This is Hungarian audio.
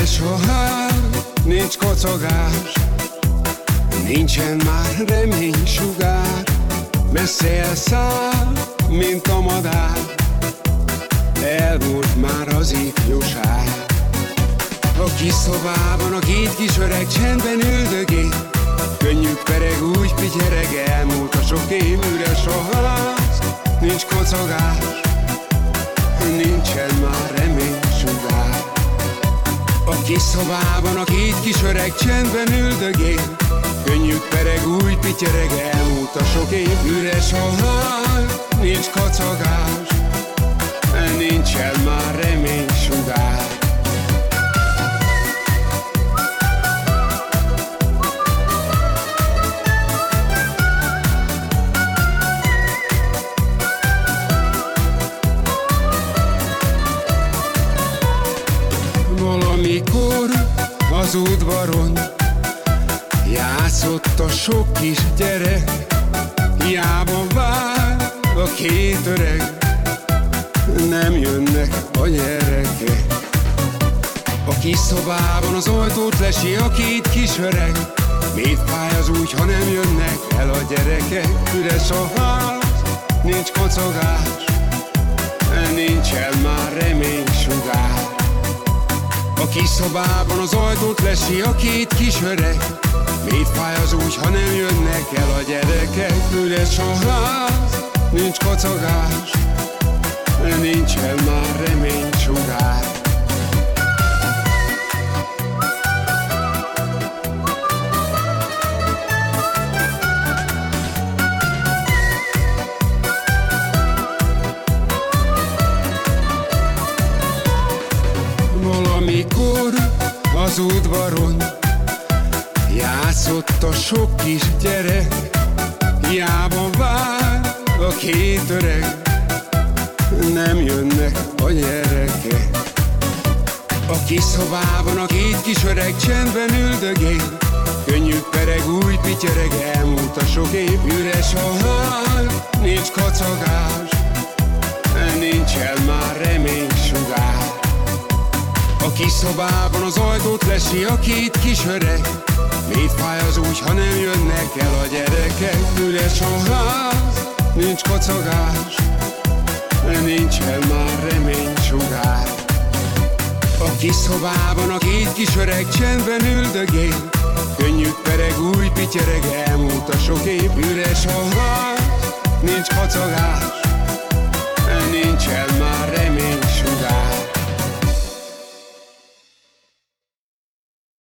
Üres a hár, nincs kocogás. Nincsen már remény sugár Messze elszáll, mint a madár. Elmúlt már az ifjúság. A kis szobában a két kis öreg csendben üldögél Könnyük pereg, úgy pityereg, elmúlt a sok év üres a ház Nincs kocogás, nincsen már remény kis szobában a két kis öreg csendben üldögél Könnyük pereg, úgy pityereg, elmúlt a sok év üres a ház Nincs kocogás, nincsen már remény az udvaron. Játszott a sok kis gyerek Hiába vár a két öreg. Nem jönnek a gyerekek. A kis szobában az ajtót lesi a két kis öreg. Miért fáj az úgy, ha nem jönnek el a gyerekek? Üres a ház, nincs kocogás Nincsen már remény sugár A kis szobában az ajtót lesi a két kis öreg. Miért fáj az úgy, ha nem jönnek el a gyerekek? Üres a ház, nincs kocogás Nincsen már remény az udvaron. Játszott a sok kis gyerek Hiába vár a két öreg. Nem jönnek a gyerekek. A kis szobában a két kis öreg csendben üldögél. Könnyük pereg, új pityereg, elmúlt a sok év Üres a hál, A kis szobában az ajtót lesi a két kis öreg. Miért fáj az úgy, ha nem jönnek el a gyerekek? Üres a ház, nincs kocogás Nincsen már remény sugár. A kis szobában a két kis öreg csendben üldögél. Könnyük pereg, új pityereg, elmúlt a sok év. Üres a ház, nincs kocogás